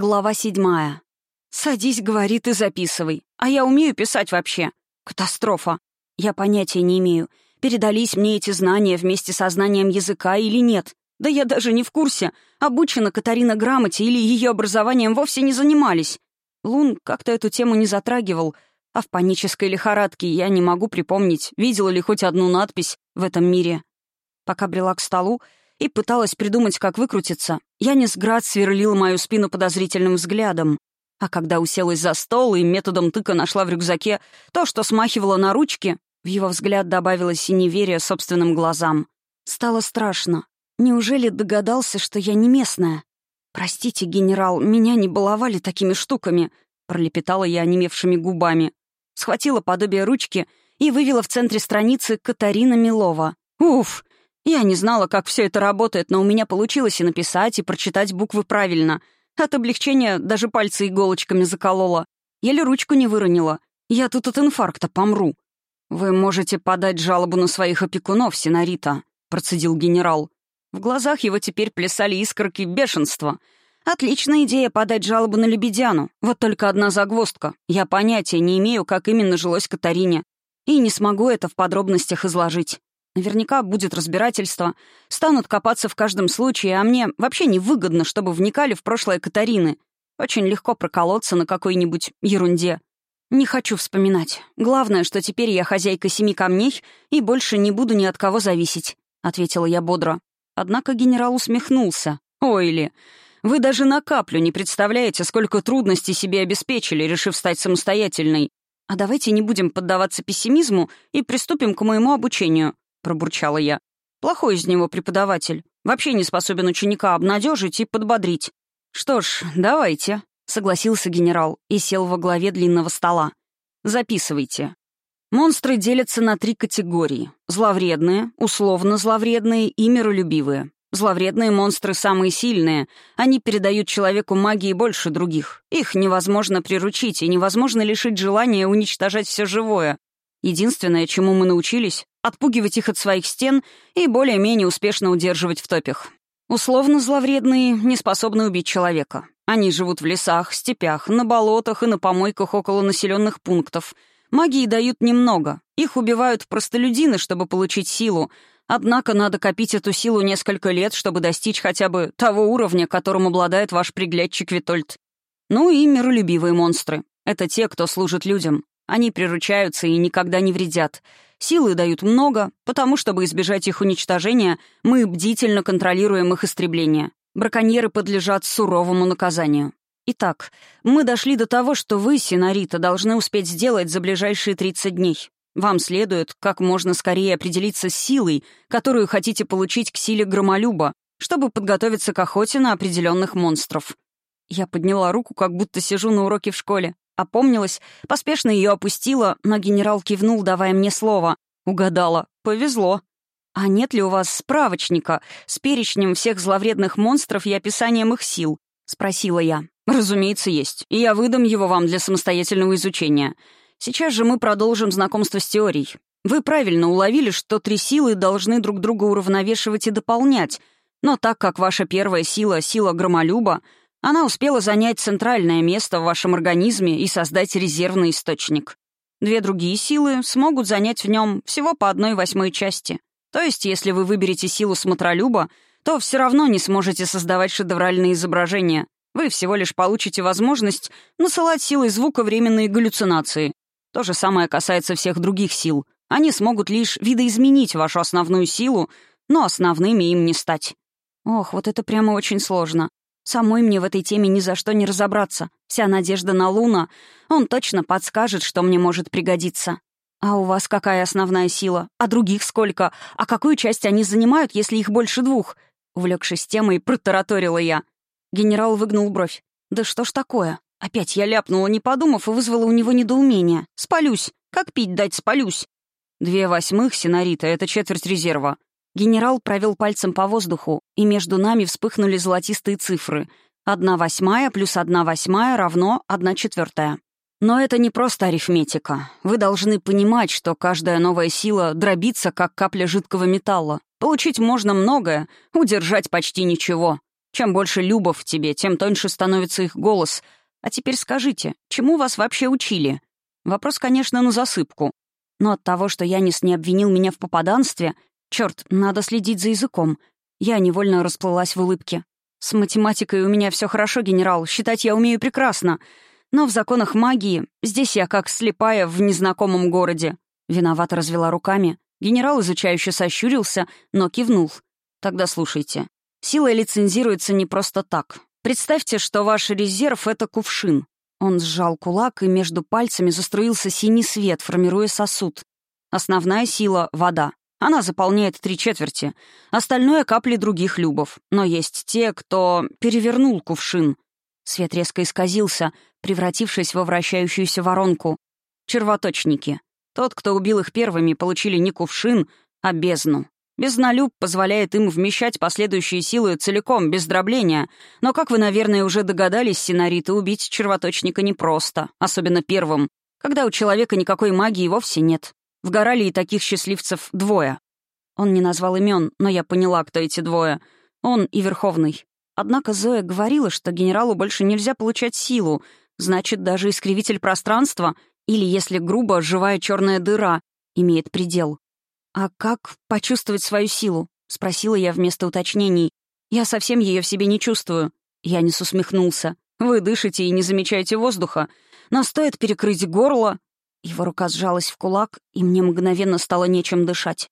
Глава седьмая. «Садись, — говорит, — и записывай. А я умею писать вообще. Катастрофа. Я понятия не имею, передались мне эти знания вместе со знанием языка или нет. Да я даже не в курсе, обучена Катарина грамоте или ее образованием вовсе не занимались. Лун как-то эту тему не затрагивал, а в панической лихорадке я не могу припомнить, видела ли хоть одну надпись в этом мире. Пока брела к столу, и пыталась придумать, как выкрутиться. Янис Град сверлил мою спину подозрительным взглядом. А когда уселась за стол и методом тыка нашла в рюкзаке то, что смахивало на ручки, в его взгляд добавилось и неверие собственным глазам. Стало страшно. Неужели догадался, что я не местная? «Простите, генерал, меня не баловали такими штуками», — пролепетала я онемевшими губами. Схватила подобие ручки и вывела в центре страницы Катарина Милова. «Уф! Я не знала, как все это работает, но у меня получилось и написать, и прочитать буквы правильно. От облегчения даже пальцы иголочками заколола. Еле ручку не выронила. Я тут от инфаркта помру. «Вы можете подать жалобу на своих опекунов, Синарита», — процедил генерал. В глазах его теперь плясали искорки бешенства. «Отличная идея подать жалобу на Лебедяну. Вот только одна загвоздка. Я понятия не имею, как именно жилось Катарине. И не смогу это в подробностях изложить. Наверняка будет разбирательство. Станут копаться в каждом случае, а мне вообще невыгодно, чтобы вникали в прошлое Катарины. Очень легко проколоться на какой-нибудь ерунде. Не хочу вспоминать. Главное, что теперь я хозяйка семи камней и больше не буду ни от кого зависеть», — ответила я бодро. Однако генерал усмехнулся. «Ой ли, вы даже на каплю не представляете, сколько трудностей себе обеспечили, решив стать самостоятельной. А давайте не будем поддаваться пессимизму и приступим к моему обучению. — пробурчала я. «Плохой из него преподаватель. Вообще не способен ученика обнадежить и подбодрить». «Что ж, давайте», — согласился генерал и сел во главе длинного стола. «Записывайте. Монстры делятся на три категории. Зловредные, условно зловредные и миролюбивые. Зловредные монстры самые сильные. Они передают человеку магии больше других. Их невозможно приручить и невозможно лишить желания уничтожать все живое. Единственное, чему мы научились, отпугивать их от своих стен и более-менее успешно удерживать в топях. Условно зловредные не способны убить человека. Они живут в лесах, степях, на болотах и на помойках около населенных пунктов. Магии дают немного. Их убивают простолюдины, чтобы получить силу. Однако надо копить эту силу несколько лет, чтобы достичь хотя бы того уровня, которым обладает ваш приглядчик Витольд. Ну и миролюбивые монстры. Это те, кто служит людям. Они приручаются и никогда не вредят. Силы дают много, потому, чтобы избежать их уничтожения, мы бдительно контролируем их истребление. Браконьеры подлежат суровому наказанию. Итак, мы дошли до того, что вы, Синарита, должны успеть сделать за ближайшие 30 дней. Вам следует как можно скорее определиться с силой, которую хотите получить к силе громолюба, чтобы подготовиться к охоте на определенных монстров. Я подняла руку, как будто сижу на уроке в школе. Опомнилась, поспешно ее опустила, но генерал кивнул, давая мне слово. Угадала. Повезло. «А нет ли у вас справочника с перечнем всех зловредных монстров и описанием их сил?» — спросила я. «Разумеется, есть, и я выдам его вам для самостоятельного изучения. Сейчас же мы продолжим знакомство с теорией. Вы правильно уловили, что три силы должны друг друга уравновешивать и дополнять, но так как ваша первая сила — сила громолюба, она успела занять центральное место в вашем организме и создать резервный источник. Две другие силы смогут занять в нем всего по одной восьмой части. То есть, если вы выберете силу смотролюба, то все равно не сможете создавать шедевральные изображения. Вы всего лишь получите возможность насылать силой звука временные галлюцинации. То же самое касается всех других сил. Они смогут лишь видоизменить вашу основную силу, но основными им не стать. Ох, вот это прямо очень сложно. Самой мне в этой теме ни за что не разобраться. Вся надежда на Луна. Он точно подскажет, что мне может пригодиться. А у вас какая основная сила? А других сколько? А какую часть они занимают, если их больше двух? Увлекшись темой, протараторила я. Генерал выгнул бровь. Да что ж такое? Опять я ляпнула, не подумав, и вызвала у него недоумение. Спалюсь. Как пить дать спалюсь? Две восьмых, Синарита, это четверть резерва. Генерал провел пальцем по воздуху, и между нами вспыхнули золотистые цифры. Одна восьмая плюс одна восьмая равно одна четвертая. Но это не просто арифметика. Вы должны понимать, что каждая новая сила дробится, как капля жидкого металла. Получить можно многое, удержать почти ничего. Чем больше любов в тебе, тем тоньше становится их голос. А теперь скажите, чему вас вообще учили? Вопрос, конечно, на засыпку. Но от того, что Янис не обвинил меня в попаданстве, черт, надо следить за языком. Я невольно расплылась в улыбке. С математикой у меня все хорошо, генерал, считать я умею прекрасно. Но в законах магии здесь я как слепая в незнакомом городе. Виновато развела руками. Генерал изучающе сощурился, но кивнул. Тогда слушайте. Сила лицензируется не просто так. Представьте, что ваш резерв — это кувшин. Он сжал кулак, и между пальцами заструился синий свет, формируя сосуд. Основная сила — вода. Она заполняет три четверти. Остальное — капли других любов. Но есть те, кто перевернул кувшин. Свет резко исказился, превратившись во вращающуюся воронку. Червоточники. Тот, кто убил их первыми, получили не кувшин, а бездну. Безднолюб позволяет им вмещать последующие силы целиком, без дробления. Но, как вы, наверное, уже догадались, Синариты, убить червоточника непросто, особенно первым, когда у человека никакой магии вовсе нет. В Горалии таких счастливцев двое. Он не назвал имен, но я поняла, кто эти двое. Он и Верховный. Однако Зоя говорила, что генералу больше нельзя получать силу, значит, даже искривитель пространства, или, если грубо, живая черная дыра, имеет предел. «А как почувствовать свою силу?» — спросила я вместо уточнений. «Я совсем ее в себе не чувствую». Янис усмехнулся. «Вы дышите и не замечаете воздуха, но стоит перекрыть горло...» Его рука сжалась в кулак, и мне мгновенно стало нечем дышать.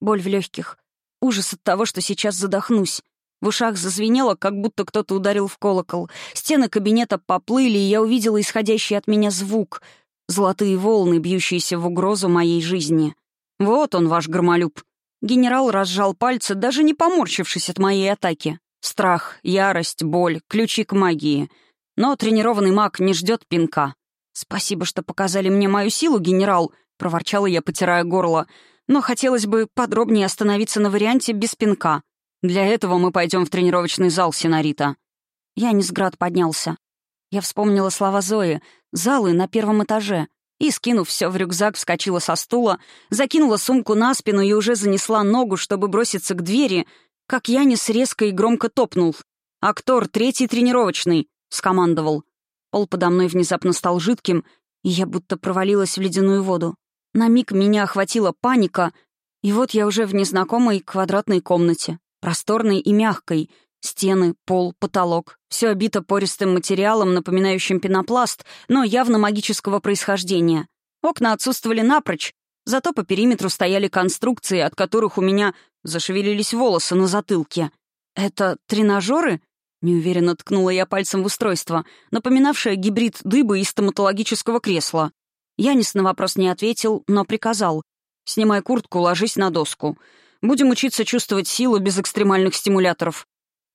Боль в легких. Ужас от того, что сейчас задохнусь. В ушах зазвенело, как будто кто-то ударил в колокол. Стены кабинета поплыли, и я увидела исходящий от меня звук. Золотые волны, бьющиеся в угрозу моей жизни. «Вот он, ваш громолюб». Генерал разжал пальцы, даже не поморщившись от моей атаки. Страх, ярость, боль, ключи к магии. Но тренированный маг не ждет пинка. «Спасибо, что показали мне мою силу, генерал», — проворчала я, потирая горло. «Но хотелось бы подробнее остановиться на варианте без пинка. Для этого мы пойдем в тренировочный зал, Синарита». Янисград поднялся. Я вспомнила слова Зои. «Залы на первом этаже». И, скинув все в рюкзак, вскочила со стула, закинула сумку на спину и уже занесла ногу, чтобы броситься к двери, как Янис резко и громко топнул. «Актор, третий тренировочный», — скомандовал. Пол подо мной внезапно стал жидким, и я будто провалилась в ледяную воду. На миг меня охватила паника, и вот я уже в незнакомой квадратной комнате, просторной и мягкой. Стены, пол, потолок. Все обито пористым материалом, напоминающим пенопласт, но явно магического происхождения. Окна отсутствовали напрочь, зато по периметру стояли конструкции, от которых у меня зашевелились волосы на затылке. Это тренажеры? Неуверенно ткнула я пальцем в устройство, напоминавшее гибрид дыбы и стоматологического кресла. Янис на вопрос не ответил, но приказал. «Снимай куртку, ложись на доску. Будем учиться чувствовать силу без экстремальных стимуляторов».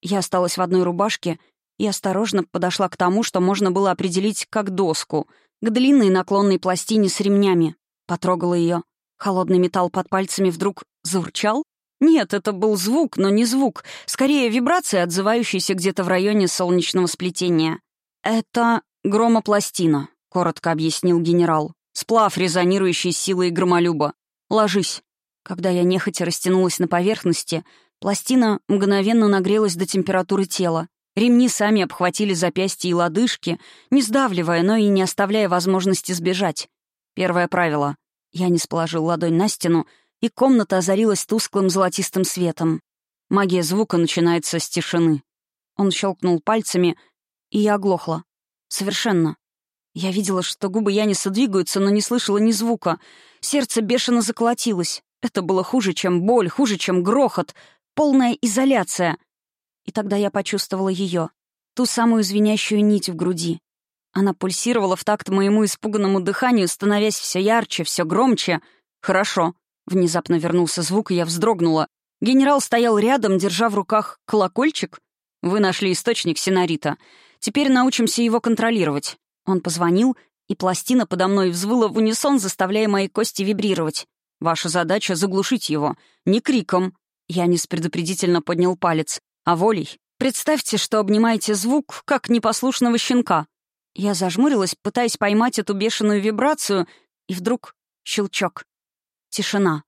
Я осталась в одной рубашке и осторожно подошла к тому, что можно было определить как доску, к длинной наклонной пластине с ремнями. Потрогала ее. Холодный металл под пальцами вдруг заурчал, нет, это был звук, но не звук. Скорее, вибрация, отзывающаяся где-то в районе солнечного сплетения. «Это громопластина», — коротко объяснил генерал. «Сплав, резонирующий силой громолюба. Ложись». Когда я нехотя растянулась на поверхности, пластина мгновенно нагрелась до температуры тела. Ремни сами обхватили запястья и лодыжки, не сдавливая, но и не оставляя возможности сбежать. Первое правило. Я не сположил ладонь на стену, и комната озарилась тусклым золотистым светом. Магия звука начинается с тишины. Он щелкнул пальцами, и я оглохла. Совершенно. Я видела, что губы Яниса двигаются, но не слышала ни звука. Сердце бешено заколотилось. Это было хуже, чем боль, хуже, чем грохот. Полная изоляция. И тогда я почувствовала ее, ту самую звенящую нить в груди. Она пульсировала в такт моему испуганному дыханию, становясь все ярче, все громче. «Хорошо», Внезапно вернулся звук, и я вздрогнула. Генерал стоял рядом, держа в руках колокольчик. «Вы нашли источник Синарита. Теперь научимся его контролировать». Он позвонил, и пластина подо мной взвыла в унисон, заставляя мои кости вибрировать. «Ваша задача — заглушить его. Не криком». Янис предупредительно поднял палец. «А волей. Представьте, что обнимаете звук, как непослушного щенка». Я зажмурилась, пытаясь поймать эту бешеную вибрацию, и вдруг щелчок. Тишина.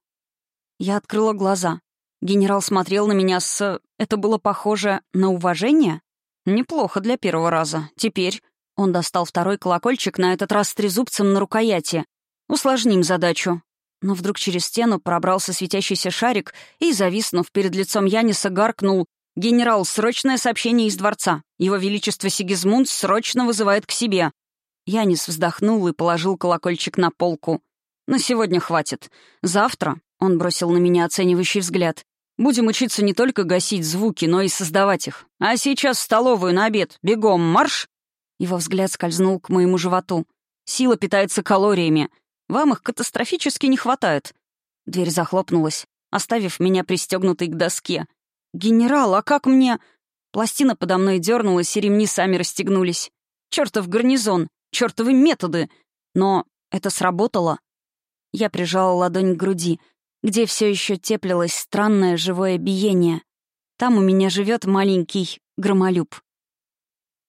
Я открыла глаза. Генерал смотрел на меня с... Это было похоже на уважение? Неплохо для первого раза. Теперь он достал второй колокольчик, на этот раз с трезубцем на рукояти. Усложним задачу. Но вдруг через стену пробрался светящийся шарик и, зависнув перед лицом Яниса, гаркнул «Генерал, срочное сообщение из дворца. Его Величество Сигизмунд срочно вызывает к себе». Янис вздохнул и положил колокольчик на полку. «На сегодня хватит. Завтра...» — он бросил на меня оценивающий взгляд. «Будем учиться не только гасить звуки, но и создавать их. А сейчас в столовую на обед. Бегом, марш!» Его взгляд скользнул к моему животу. «Сила питается калориями. Вам их катастрофически не хватает». Дверь захлопнулась, оставив меня пристегнутой к доске. «Генерал, а как мне...» Пластина подо мной дернулась, и ремни сами расстегнулись. «Чертов гарнизон! Чертовы методы!» Но это сработало. Я прижала ладонь к груди, где все еще теплилось странное живое биение. Там у меня живет маленький громолюб.